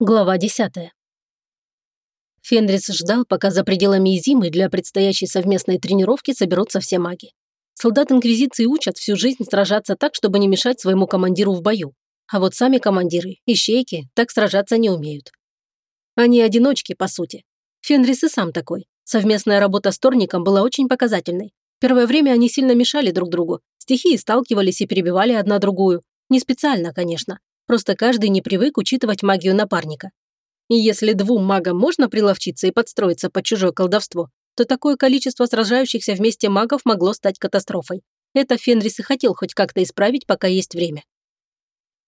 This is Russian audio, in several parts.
Глава 10. Фенрис ждал, пока за пределами Изимы для предстоящей совместной тренировки соберутся все маги. Солдат Инквизиции учат всю жизнь сражаться так, чтобы не мешать своему командиру в бою. А вот сами командиры, ищейки, так сражаться не умеют. Они одиночки, по сути. Фенрис и сам такой. Совместная работа с Торником была очень показательной. Первое время они сильно мешали друг другу. Стихии сталкивались и перебивали одна другую. Не специально, конечно. Просто каждый не привык учитывать магию напарника. И если двум магам можно приловчиться и подстроиться под чужое колдовство, то такое количество сражающихся вместе магов могло стать катастрофой. Это Фенрис и хотел хоть как-то исправить, пока есть время.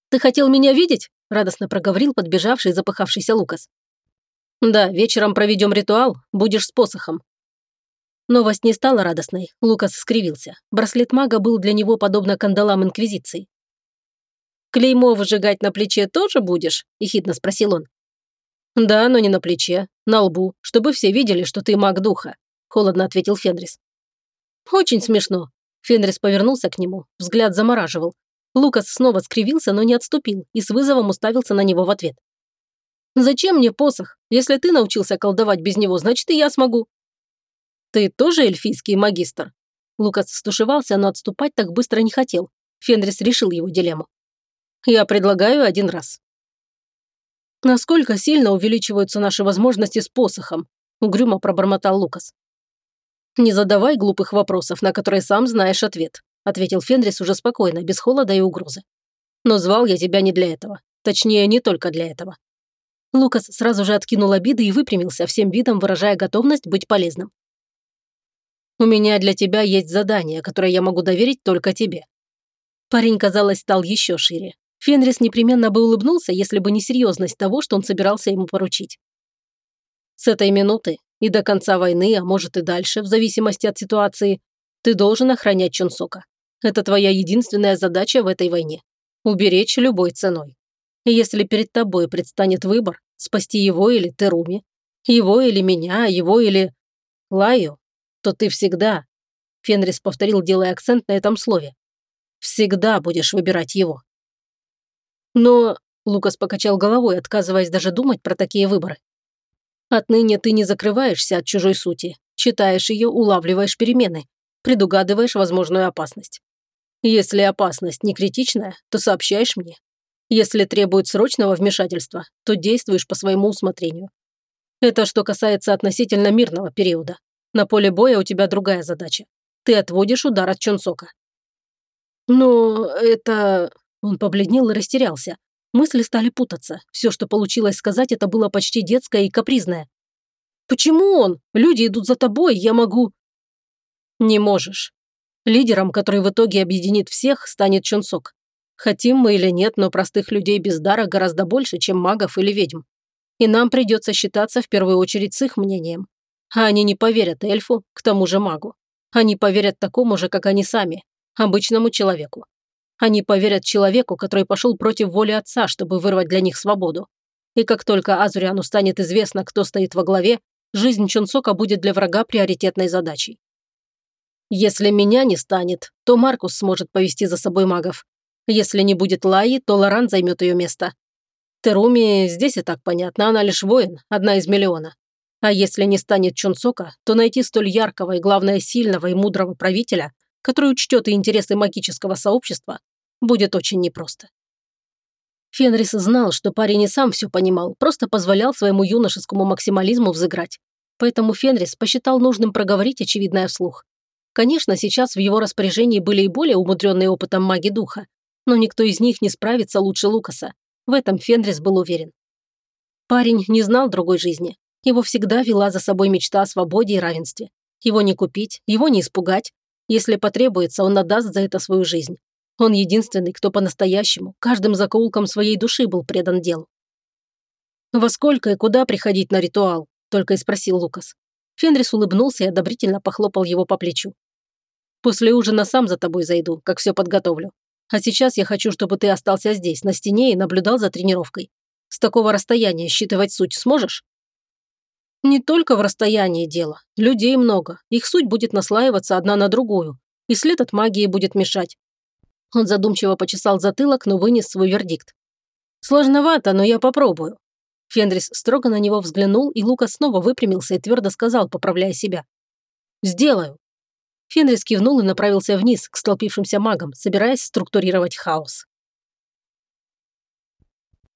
«Ты хотел меня видеть?» – радостно проговорил подбежавший запыхавшийся Лукас. «Да, вечером проведем ритуал, будешь с посохом». Новость не стала радостной, Лукас скривился. Браслет мага был для него подобно кандалам Инквизиции. «Клеймо выжигать на плече тоже будешь?» – ехидно спросил он. «Да, но не на плече, на лбу, чтобы все видели, что ты маг духа», – холодно ответил Фенрис. «Очень смешно». Фенрис повернулся к нему, взгляд замораживал. Лукас снова скривился, но не отступил и с вызовом уставился на него в ответ. «Зачем мне посох? Если ты научился колдовать без него, значит и я смогу». «Ты тоже эльфийский магистр?» Лукас стушевался, но отступать так быстро не хотел. Фенрис решил его дилемму. Я предлагаю один раз. Насколько сильно увеличиваются наши возможности с посохом? Угрюмо пробормотал Лукас. Не задавай глупых вопросов, на которые сам знаешь ответ, ответил Фенрис уже спокойно, без холода и угрозы. Но звал я тебя не для этого. Точнее, не только для этого. Лукас сразу же откинул обиды и выпрямился, всем видом выражая готовность быть полезным. «У меня для тебя есть задание, которое я могу доверить только тебе». Парень, казалось, стал еще шире. Фенрис непременно бы улыбнулся, если бы не серьезность того, что он собирался ему поручить. С этой минуты и до конца войны, а может и дальше, в зависимости от ситуации, ты должен охранять Чунсока. Это твоя единственная задача в этой войне. Уберечь любой ценой. И если перед тобой предстанет выбор, спасти его или Теруми, его или меня, его или Лаю, то ты всегда, Фенрис повторил, делая акцент на этом слове, всегда будешь выбирать его. Но Лукас покачал головой, отказываясь даже думать про такие выборы. Отныне ты не закрываешься от чужой сути, читаешь ее, улавливаешь перемены, предугадываешь возможную опасность. Если опасность не критичная, то сообщаешь мне. Если требует срочного вмешательства, то действуешь по своему усмотрению. Это что касается относительно мирного периода. На поле боя у тебя другая задача. Ты отводишь удар от Чонсока. Но это... Он побледнел и растерялся. Мысли стали путаться. Все, что получилось сказать, это было почти детское и капризное. «Почему он? Люди идут за тобой, я могу...» «Не можешь. Лидером, который в итоге объединит всех, станет Чунсок. Хотим мы или нет, но простых людей без дара гораздо больше, чем магов или ведьм. И нам придется считаться в первую очередь с их мнением. А они не поверят эльфу, к тому же магу. Они поверят такому же, как они сами, обычному человеку. Они поверят человеку, который пошел против воли отца, чтобы вырвать для них свободу. И как только Азуриану станет известно, кто стоит во главе, жизнь Чунсока будет для врага приоритетной задачей. Если меня не станет, то Маркус сможет повести за собой магов. Если не будет Лаи, то Лоран займет ее место. Теруми здесь и так понятно, она лишь воин, одна из миллиона. А если не станет Чунсока, то найти столь яркого и, главное, сильного и мудрого правителя, который учтет и интересы магического сообщества, будет очень непросто. Фенрис знал, что парень и сам все понимал, просто позволял своему юношескому максимализму взыграть. Поэтому Фенрис посчитал нужным проговорить очевидное вслух. Конечно, сейчас в его распоряжении были и более умудренные опытом маги духа, но никто из них не справится лучше Лукаса. В этом Фенрис был уверен. Парень не знал другой жизни. Его всегда вела за собой мечта о свободе и равенстве. Его не купить, его не испугать. Если потребуется, он отдаст за это свою жизнь. Он единственный, кто по-настоящему, каждым закоулком своей души был предан делу. «Во сколько и куда приходить на ритуал?» – только и спросил Лукас. Фенрис улыбнулся и одобрительно похлопал его по плечу. «После ужина сам за тобой зайду, как все подготовлю. А сейчас я хочу, чтобы ты остался здесь, на стене, и наблюдал за тренировкой. С такого расстояния считывать суть сможешь?» «Не только в расстоянии дело. Людей много. Их суть будет наслаиваться одна на другую. И след от магии будет мешать. Он задумчиво почесал затылок, но вынес свой вердикт. «Сложновато, но я попробую». Фенрис строго на него взглянул, и Лука снова выпрямился и твердо сказал, поправляя себя. «Сделаю». Фенрис кивнул и направился вниз, к столпившимся магам, собираясь структурировать хаос.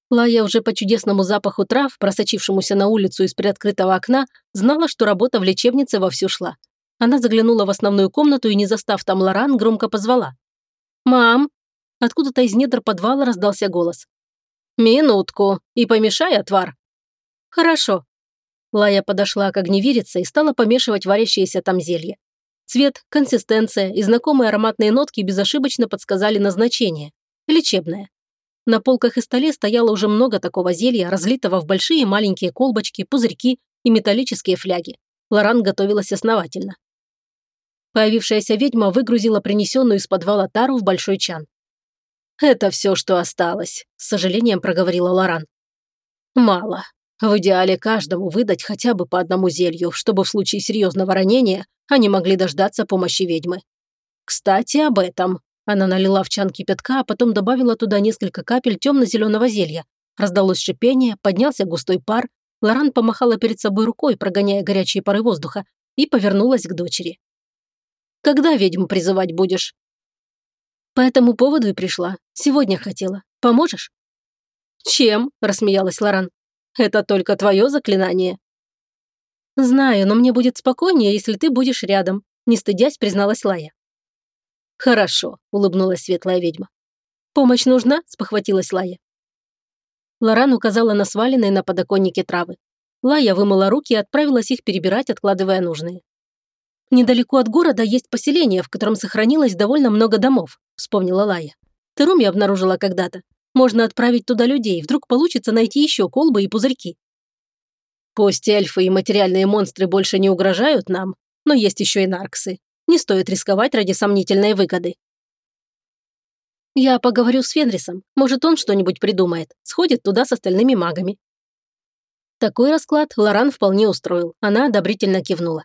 Лая уже по чудесному запаху трав, просочившемуся на улицу из приоткрытого окна, знала, что работа в лечебнице вовсю шла. Она заглянула в основную комнату и, не застав там Лоран, громко позвала. «Мам!» Откуда-то из недр подвала раздался голос. «Минутку, и помешай отвар». «Хорошо». Лая подошла к огневирице и стала помешивать варящееся там зелье. Цвет, консистенция и знакомые ароматные нотки безошибочно подсказали назначение. Лечебное. На полках и столе стояло уже много такого зелья, разлитого в большие маленькие колбочки, пузырьки и металлические фляги. Лоран готовилась основательно. Появившаяся ведьма выгрузила принесенную из подвала тару в большой чан. «Это все, что осталось», – с сожалением проговорила Лоран. «Мало. В идеале каждому выдать хотя бы по одному зелью, чтобы в случае серьезного ранения они могли дождаться помощи ведьмы. Кстати, об этом. Она налила в чан кипятка, а потом добавила туда несколько капель темно-зеленого зелья. Раздалось шипение, поднялся густой пар. Лоран помахала перед собой рукой, прогоняя горячие пары воздуха, и повернулась к дочери. «Когда ведьму призывать будешь?» «По этому поводу и пришла. Сегодня хотела. Поможешь?» «Чем?» – рассмеялась Лоран. «Это только твое заклинание». «Знаю, но мне будет спокойнее, если ты будешь рядом», – не стыдясь призналась Лая. «Хорошо», – улыбнулась светлая ведьма. «Помощь нужна?» – спохватилась Лая. Лоран указала на сваленные на подоконнике травы. Лая вымыла руки и отправилась их перебирать, откладывая нужные. «Недалеко от города есть поселение, в котором сохранилось довольно много домов», – вспомнила Лая. «Теруми обнаружила когда-то. Можно отправить туда людей, вдруг получится найти еще колбы и пузырьки». «Пусть эльфы и материальные монстры больше не угрожают нам, но есть еще и нарксы. Не стоит рисковать ради сомнительной выгоды. Я поговорю с Фенрисом. Может, он что-нибудь придумает. Сходит туда с остальными магами. Такой расклад Лоран вполне устроил. Она одобрительно кивнула.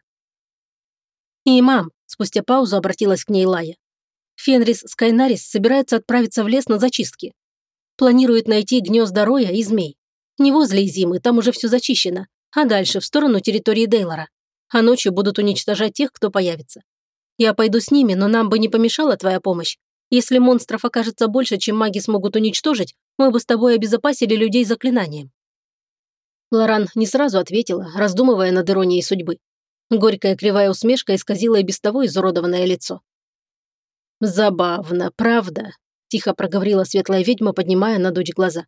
«И, мам», – спустя паузу обратилась к ней Лая. «Фенрис с Кайнарис собираются отправиться в лес на зачистки. Планирует найти гнезда роя и змей. Не возле зимы, там уже все зачищено, а дальше, в сторону территории Дейлора. А ночью будут уничтожать тех, кто появится. Я пойду с ними, но нам бы не помешала твоя помощь. Если монстров окажется больше, чем маги смогут уничтожить, мы бы с тобой обезопасили людей заклинанием». Лоран не сразу ответила, раздумывая над иронией судьбы. Горькая кривая усмешка исказила и без того изуродованное лицо. «Забавно, правда?» – тихо проговорила светлая ведьма, поднимая на дочь глаза.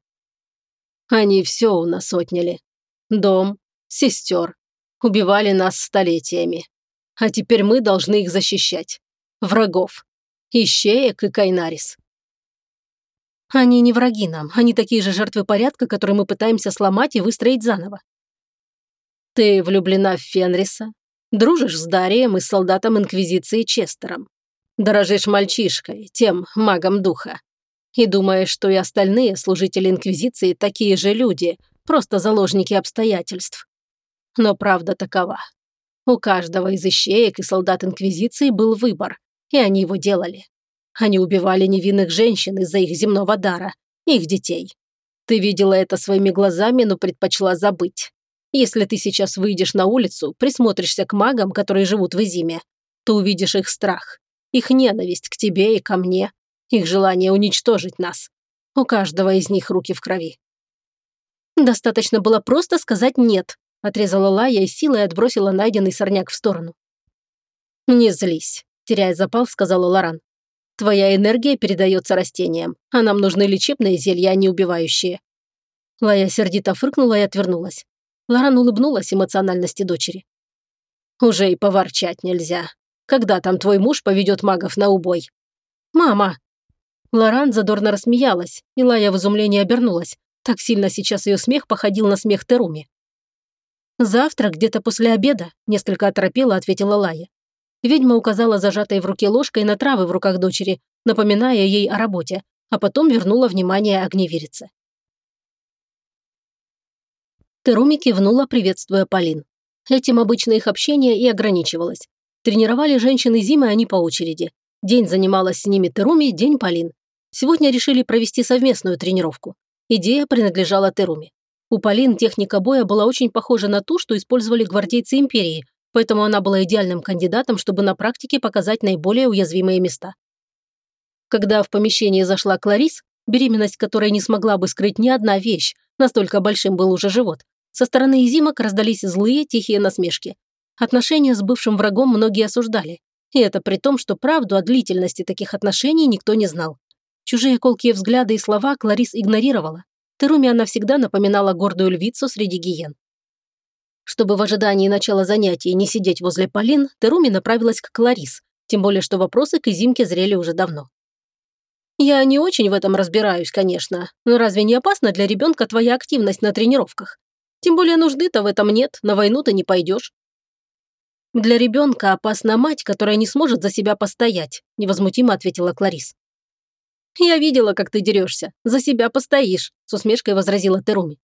«Они все у нас отняли. Дом, сестер. Убивали нас столетиями. А теперь мы должны их защищать. Врагов. Ищеек и Кайнарис. Они не враги нам, они такие же жертвы порядка, которые мы пытаемся сломать и выстроить заново. Ты влюблена в Фенриса, дружишь с Дарием и солдатом Инквизиции Честером. Дорожишь мальчишкой, тем магом духа. И думаешь, что и остальные служители Инквизиции такие же люди, просто заложники обстоятельств. Но правда такова. У каждого из ищеек и солдат Инквизиции был выбор, и они его делали. Они убивали невинных женщин из-за их земного дара, их детей. Ты видела это своими глазами, но предпочла забыть. Если ты сейчас выйдешь на улицу, присмотришься к магам, которые живут в Изиме, то увидишь их страх, их ненависть к тебе и ко мне, их желание уничтожить нас. У каждого из них руки в крови. Достаточно было просто сказать «нет», Отрезала Лая и силой отбросила найденный сорняк в сторону. «Не злись», – теряя запал, сказала Лоран. «Твоя энергия передается растениям, а нам нужны лечебные зелья, а не убивающие». Лая сердито фыркнула и отвернулась. Лоран улыбнулась эмоциональности дочери. «Уже и поворчать нельзя. Когда там твой муж поведет магов на убой?» «Мама!» Лоран задорно рассмеялась, и Лая в изумлении обернулась. Так сильно сейчас ее смех походил на смех Теруми. «Завтра, где-то после обеда», – несколько оторопела, ответила Лая. Ведьма указала зажатой в руке ложкой на травы в руках дочери, напоминая ей о работе, а потом вернула внимание огневерице. Теруми кивнула, приветствуя Полин. Этим обычно их общение и ограничивалось. Тренировали женщины зимы они по очереди. День занималась с ними Теруми, день Полин. Сегодня решили провести совместную тренировку. Идея принадлежала Теруми. У Полин техника боя была очень похожа на ту, что использовали гвардейцы Империи, поэтому она была идеальным кандидатом, чтобы на практике показать наиболее уязвимые места. Когда в помещение зашла Кларис, беременность которой не смогла бы скрыть ни одна вещь, настолько большим был уже живот, со стороны Изимок раздались злые, тихие насмешки. Отношения с бывшим врагом многие осуждали. И это при том, что правду о длительности таких отношений никто не знал. Чужие колкие взгляды и слова Кларис игнорировала. Теруми она всегда напоминала гордую львицу среди гиен. Чтобы в ожидании начала занятий не сидеть возле Полин, Теруми направилась к Кларис, тем более что вопросы к Изимке зрели уже давно. «Я не очень в этом разбираюсь, конечно, но разве не опасно для ребенка твоя активность на тренировках? Тем более нужды-то в этом нет, на войну ты не пойдешь». «Для ребенка опасна мать, которая не сможет за себя постоять», невозмутимо ответила Кларис. «Я видела, как ты дерешься. За себя постоишь», с усмешкой возразила Теруми.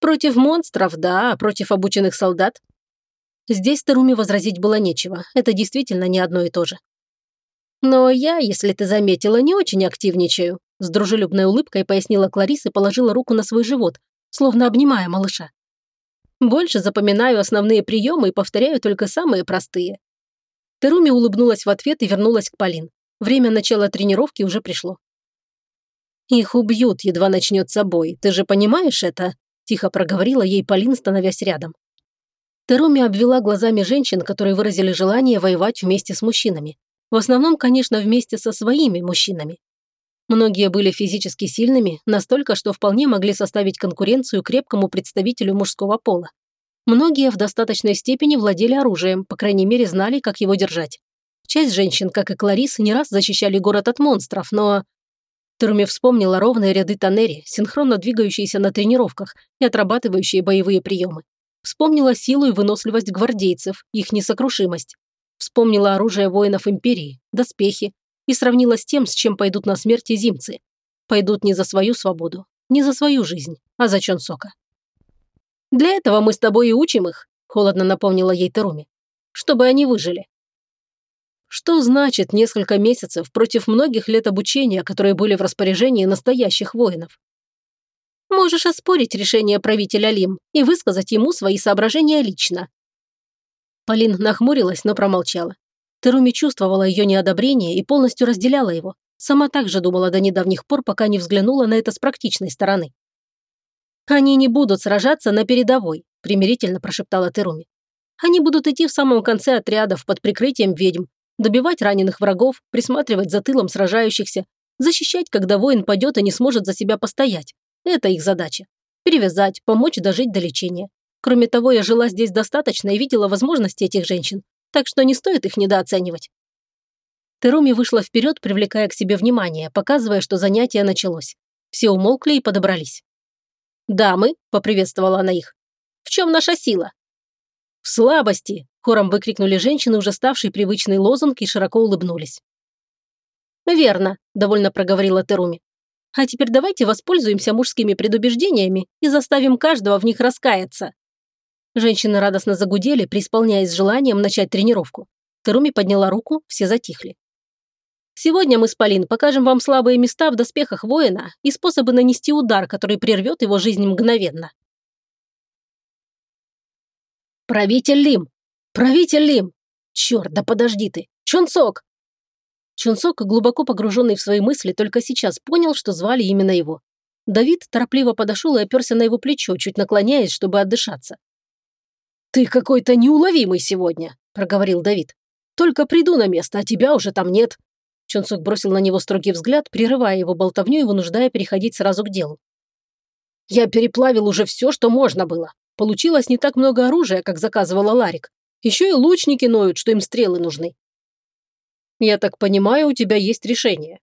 «Против монстров, да, а против обученных солдат?» Здесь Теруми возразить было нечего. Это действительно не одно и то же. «Но я, если ты заметила, не очень активничаю», с дружелюбной улыбкой пояснила Кларис и положила руку на свой живот, словно обнимая малыша. «Больше запоминаю основные приемы и повторяю только самые простые». Теруми улыбнулась в ответ и вернулась к Полин. Время начала тренировки уже пришло. «Их убьют, едва начнется бой. Ты же понимаешь это?» Тихо проговорила ей Полин, становясь рядом. Теруми обвела глазами женщин, которые выразили желание воевать вместе с мужчинами. В основном, конечно, вместе со своими мужчинами. Многие были физически сильными, настолько, что вполне могли составить конкуренцию крепкому представителю мужского пола. Многие в достаточной степени владели оружием, по крайней мере, знали, как его держать. Часть женщин, как и Кларис, не раз защищали город от монстров, но... Теруми вспомнила ровные ряды Танери, синхронно двигающиеся на тренировках и отрабатывающие боевые приемы. Вспомнила силу и выносливость гвардейцев, их несокрушимость. Вспомнила оружие воинов Империи, доспехи, и сравнила с тем, с чем пойдут на смерть зимцы. Пойдут не за свою свободу, не за свою жизнь, а за Чонсока. «Для этого мы с тобой и учим их», – холодно напомнила ей Теруми. «Чтобы они выжили». Что значит несколько месяцев против многих лет обучения, которые были в распоряжении настоящих воинов? Можешь оспорить решение правителя Лим и высказать ему свои соображения лично, Полин нахмурилась, но промолчала. Теруми чувствовала ее неодобрение и полностью разделяла его. Сама также думала до недавних пор, пока не взглянула на это с практичной стороны. «Они не будут сражаться на передовой», – примирительно прошептала Теруми. «Они будут идти в самом конце отрядов под прикрытием ведьм, добивать раненых врагов, присматривать за тылом сражающихся, защищать, когда воин падет и не сможет за себя постоять. Это их задача. Перевязать, помочь дожить до лечения. Кроме того, я жила здесь достаточно и видела возможности этих женщин, так что не стоит их недооценивать. Теруми вышла вперед, привлекая к себе внимание, показывая, что занятие началось. Все умолкли и подобрались. «Дамы», – поприветствовала она их, – «в чем наша сила?» «В слабости», – хором выкрикнули женщины, уже ставший привычный лозунг, и широко улыбнулись. «Верно», – довольно проговорила Теруми. «А теперь давайте воспользуемся мужскими предубеждениями и заставим каждого в них раскаяться». Женщины радостно загудели, преисполняясь желанием начать тренировку. Теруми подняла руку, все затихли. Сегодня мы с Полин покажем вам слабые места в доспехах воина и способы нанести удар, который прервет его жизнь мгновенно. «Правитель Лим! Правитель Лим! Черт, да подожди ты! Чунсок!» Чунсок, глубоко погруженный в свои мысли, только сейчас понял, что звали именно его. Давид торопливо подошел и оперся на его плечо, чуть наклоняясь, чтобы отдышаться. «Ты какой-то неуловимый сегодня», – проговорил Давид. «Только приду на место, а тебя уже там нет». Чонсук бросил на него строгий взгляд, прерывая его болтовню и вынуждая переходить сразу к делу. «Я переплавил уже все, что можно было. Получилось не так много оружия, как заказывала Ларик. Еще и лучники ноют, что им стрелы нужны». «Я так понимаю, у тебя есть решение».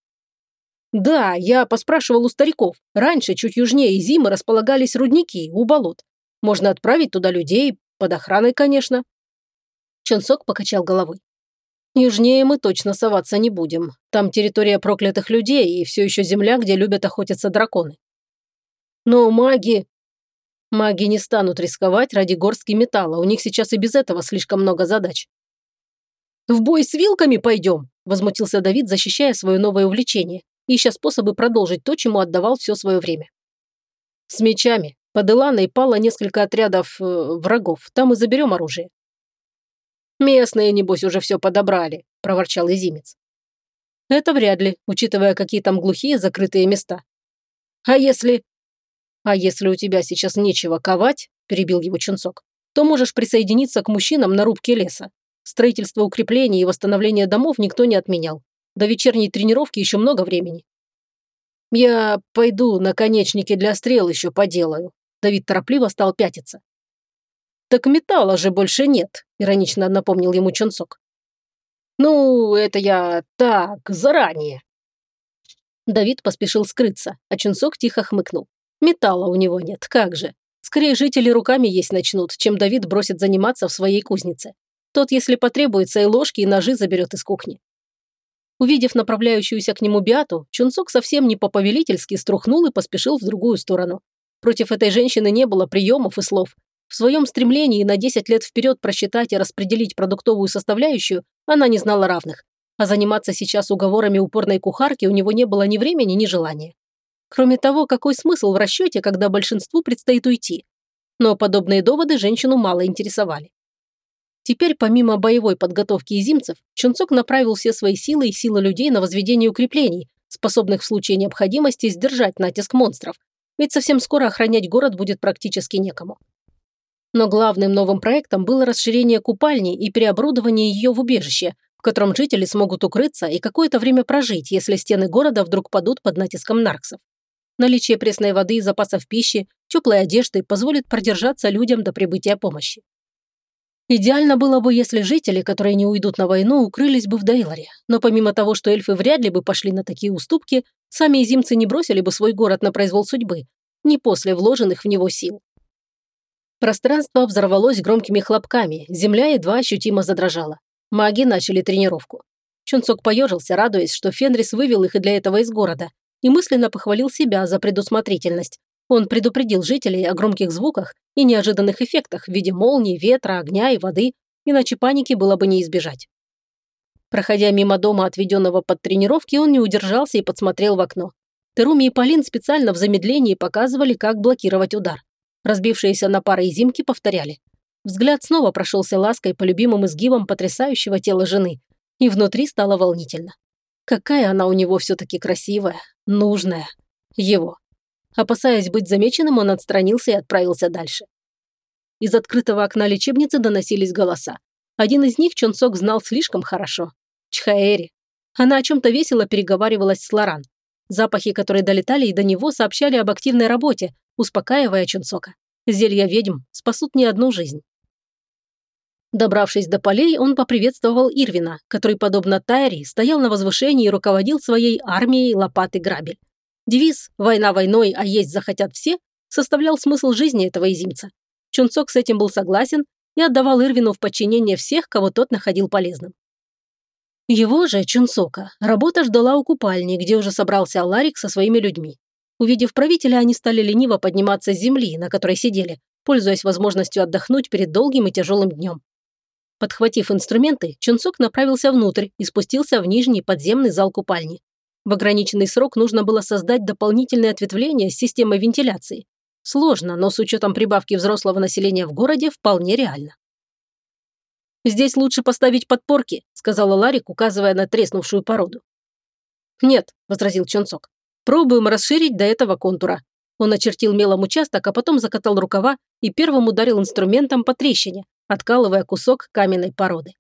«Да, я поспрашивал у стариков. Раньше, чуть южнее зимы, располагались рудники у болот. Можно отправить туда людей, под охраной, конечно. Чонсок покачал головой. Южнее мы точно соваться не будем. Там территория проклятых людей и все еще земля, где любят охотиться драконы. Но маги... Маги не станут рисковать ради горстки металла, у них сейчас и без этого слишком много задач. «В бой с вилками пойдем!» – возмутился Давид, защищая свое новое увлечение, ища способы продолжить то, чему отдавал все свое время. «С мечами», – Под Иланой пало несколько отрядов э, врагов. Там и заберем оружие». «Местные, небось, уже все подобрали», – проворчал Изимец. «Это вряд ли, учитывая, какие там глухие закрытые места». «А если...» «А если у тебя сейчас нечего ковать», – перебил его Чунцок, то можешь присоединиться к мужчинам на рубке леса. Строительство укреплений и восстановление домов никто не отменял. До вечерней тренировки еще много времени. «Я пойду наконечники для стрел еще поделаю», Давид торопливо стал пятиться. «Так металла же больше нет», – иронично напомнил ему Чунцок. «Ну, это я так, заранее». Давид поспешил скрыться, а Чунцок тихо хмыкнул. «Металла у него нет, как же. Скорее жители руками есть начнут, чем Давид бросит заниматься в своей кузнице. Тот, если потребуется, и ложки, и ножи заберет из кухни». Увидев направляющуюся к нему Биату, Чунцок совсем не по-повелительски струхнул и поспешил в другую сторону. Против этой женщины не было приемов и слов. В своем стремлении на 10 лет вперед просчитать и распределить продуктовую составляющую она не знала равных. А заниматься сейчас уговорами упорной кухарки у него не было ни времени, ни желания. Кроме того, какой смысл в расчете, когда большинству предстоит уйти? Но подобные доводы женщину мало интересовали. Теперь, помимо боевой подготовки изимцев, Чунцок направил все свои силы и силы людей на возведение укреплений, способных в случае необходимости сдержать натиск монстров, ведь совсем скоро охранять город будет практически некому. Но главным новым проектом было расширение купальни и переоборудование ее в убежище, в котором жители смогут укрыться и какое-то время прожить, если стены города вдруг падут под натиском нарксов. Наличие пресной воды и запасов пищи, теплой одежды позволит продержаться людям до прибытия помощи. Идеально было бы, если жители, которые не уйдут на войну, укрылись бы в Дейлоре. Но помимо того, что эльфы вряд ли бы пошли на такие уступки, Сами изимцы не бросили бы свой город на произвол судьбы, не после вложенных в него сил. Пространство взорвалось громкими хлопками, земля едва ощутимо задрожала. Маги начали тренировку. Чунцок поежился, радуясь, что Фенрис вывел их и для этого из города, и мысленно похвалил себя за предусмотрительность. Он предупредил жителей о громких звуках и неожиданных эффектах в виде молний, ветра, огня и воды, иначе паники было бы не избежать. Проходя мимо дома, отведенного под тренировки, он не удержался и подсмотрел в окно. Теруми и Полин специально в замедлении показывали, как блокировать удар. Разбившиеся на пары зимки повторяли. Взгляд снова прошелся лаской по любимым изгибам потрясающего тела жены. И внутри стало волнительно. Какая она у него все-таки красивая, нужная. Его. Опасаясь быть замеченным, он отстранился и отправился дальше. Из открытого окна лечебницы доносились голоса. Один из них Чонсок знал слишком хорошо. Чхаэри. Она о чем-то весело переговаривалась с Лоран. Запахи, которые долетали и до него, сообщали об активной работе, успокаивая Чунсока. Зелья ведьм спасут не одну жизнь. Добравшись до полей, он поприветствовал Ирвина, который, подобно Тайри, стоял на возвышении и руководил своей армией лопат и грабель. Девиз «Война войной, а есть захотят все» составлял смысл жизни этого изимца. Чунцок с этим был согласен и отдавал Ирвину в подчинение всех, кого тот находил полезным. Его же, Чунсока, работа ждала у купальни, где уже собрался Аларик со своими людьми. Увидев правителя, они стали лениво подниматься с земли, на которой сидели, пользуясь возможностью отдохнуть перед долгим и тяжелым днем. Подхватив инструменты, Чунсок направился внутрь и спустился в нижний подземный зал купальни. В ограниченный срок нужно было создать дополнительное ответвление с системой вентиляции. Сложно, но с учетом прибавки взрослого населения в городе вполне реально. «Здесь лучше поставить подпорки», – сказала Ларик, указывая на треснувшую породу. «Нет», – возразил Чонцок. «Пробуем расширить до этого контура». Он очертил мелом участок, а потом закатал рукава и первым ударил инструментом по трещине, откалывая кусок каменной породы.